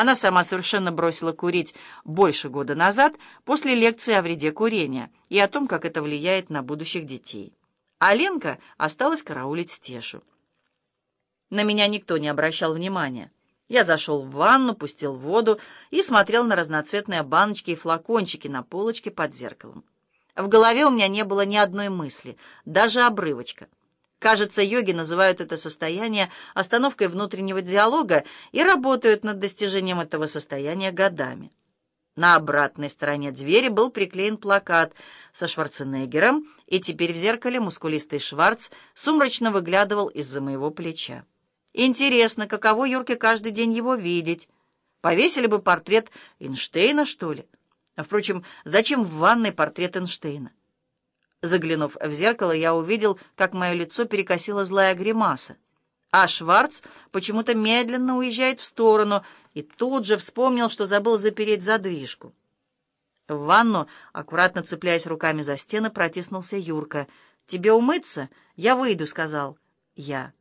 Она сама совершенно бросила курить больше года назад после лекции о вреде курения и о том, как это влияет на будущих детей. А Ленка осталась караулить Стешу. На меня никто не обращал внимания. Я зашел в ванну, пустил воду и смотрел на разноцветные баночки и флакончики на полочке под зеркалом. В голове у меня не было ни одной мысли, даже обрывочка. Кажется, йоги называют это состояние остановкой внутреннего диалога и работают над достижением этого состояния годами. На обратной стороне двери был приклеен плакат со Шварценеггером, и теперь в зеркале мускулистый Шварц сумрачно выглядывал из-за моего плеча. Интересно, каково Юрке каждый день его видеть? Повесили бы портрет Эйнштейна, что ли? Впрочем, зачем в ванной портрет Эйнштейна? Заглянув в зеркало, я увидел, как мое лицо перекосила злая гримаса. А Шварц почему-то медленно уезжает в сторону и тут же вспомнил, что забыл запереть задвижку. В ванну, аккуратно цепляясь руками за стены, протиснулся Юрка. «Тебе умыться? Я выйду», — сказал я.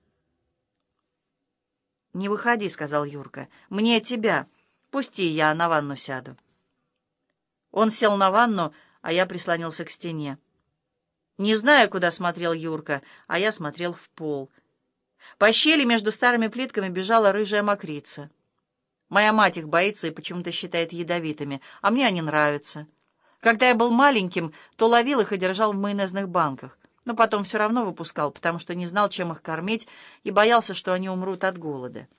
«Не выходи», — сказал Юрка. «Мне тебя. Пусти, я на ванну сяду». Он сел на ванну, а я прислонился к стене. Не знаю, куда смотрел Юрка, а я смотрел в пол. По щели между старыми плитками бежала рыжая мокрица. Моя мать их боится и почему-то считает ядовитыми, а мне они нравятся. Когда я был маленьким, то ловил их и держал в майонезных банках, но потом все равно выпускал, потому что не знал, чем их кормить, и боялся, что они умрут от голода.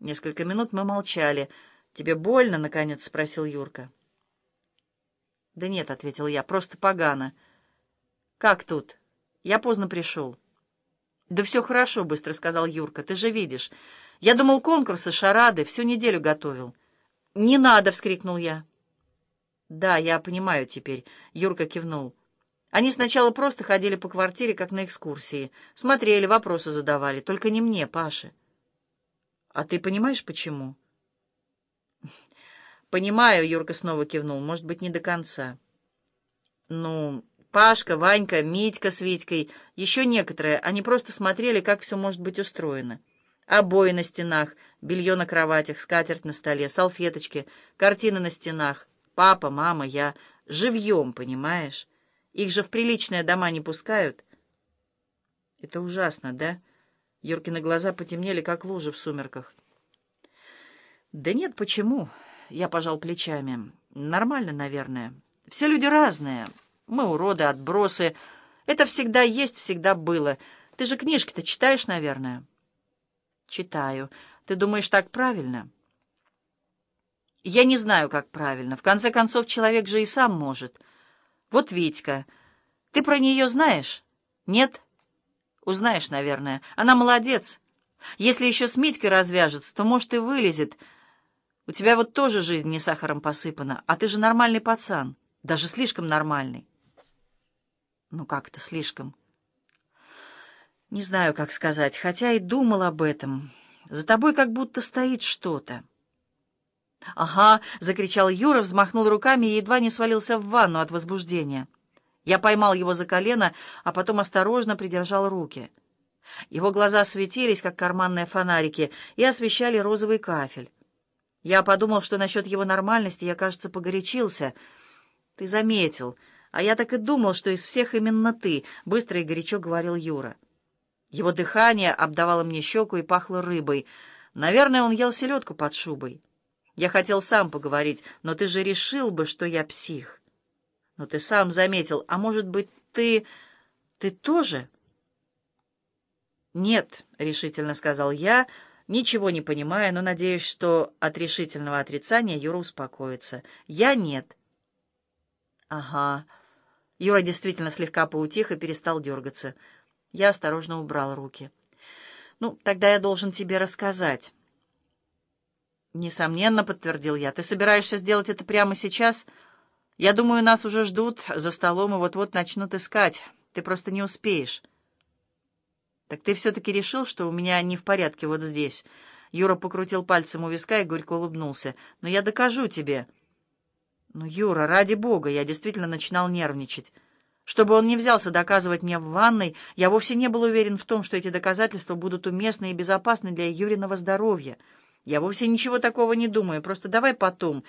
Несколько минут мы молчали. «Тебе больно?» — наконец спросил Юрка. «Да нет», — ответил я, — «просто погано». «Как тут? Я поздно пришел». «Да все хорошо», — быстро сказал Юрка. «Ты же видишь. Я думал, конкурсы, шарады, всю неделю готовил». «Не надо!» — вскрикнул я. «Да, я понимаю теперь», — Юрка кивнул. «Они сначала просто ходили по квартире, как на экскурсии. Смотрели, вопросы задавали. Только не мне, Паше». «А ты понимаешь, почему?» «Понимаю», — Юрка снова кивнул. «Может быть, не до конца». «Ну...» Пашка, Ванька, Митька с Витькой, еще некоторые, они просто смотрели, как все может быть устроено. Обои на стенах, белье на кроватях, скатерть на столе, салфеточки, картины на стенах. Папа, мама, я. Живьем, понимаешь? Их же в приличные дома не пускают. Это ужасно, да? Юркины глаза потемнели, как лужи в сумерках. Да нет, почему? Я пожал плечами. Нормально, наверное. Все люди разные. Мы уроды, отбросы. Это всегда есть, всегда было. Ты же книжки-то читаешь, наверное?» «Читаю. Ты думаешь, так правильно?» «Я не знаю, как правильно. В конце концов, человек же и сам может. Вот Витька. Ты про нее знаешь? Нет? Узнаешь, наверное. Она молодец. Если еще с Митькой развяжется, то, может, и вылезет. У тебя вот тоже жизнь не сахаром посыпана, а ты же нормальный пацан, даже слишком нормальный». Ну как-то слишком. Не знаю, как сказать, хотя и думал об этом. За тобой как будто стоит что-то. «Ага!» — закричал Юра, взмахнул руками и едва не свалился в ванну от возбуждения. Я поймал его за колено, а потом осторожно придержал руки. Его глаза светились, как карманные фонарики, и освещали розовый кафель. Я подумал, что насчет его нормальности я, кажется, погорячился. «Ты заметил», «А я так и думал, что из всех именно ты», — быстро и горячо говорил Юра. Его дыхание обдавало мне щеку и пахло рыбой. Наверное, он ел селедку под шубой. Я хотел сам поговорить, но ты же решил бы, что я псих. Но ты сам заметил, а может быть, ты... ты тоже? «Нет», — решительно сказал я, ничего не понимая, но надеюсь, что от решительного отрицания Юра успокоится. «Я нет». «Ага». Юра действительно слегка поутих и перестал дергаться. Я осторожно убрал руки. «Ну, тогда я должен тебе рассказать». «Несомненно», — подтвердил я. «Ты собираешься сделать это прямо сейчас? Я думаю, нас уже ждут за столом и вот-вот начнут искать. Ты просто не успеешь». «Так ты все-таки решил, что у меня не в порядке вот здесь?» Юра покрутил пальцем у виска и горько улыбнулся. «Но я докажу тебе». «Ну, Юра, ради бога, я действительно начинал нервничать. Чтобы он не взялся доказывать мне в ванной, я вовсе не был уверен в том, что эти доказательства будут уместны и безопасны для Юриного здоровья. «Я вовсе ничего такого не думаю, просто давай потом.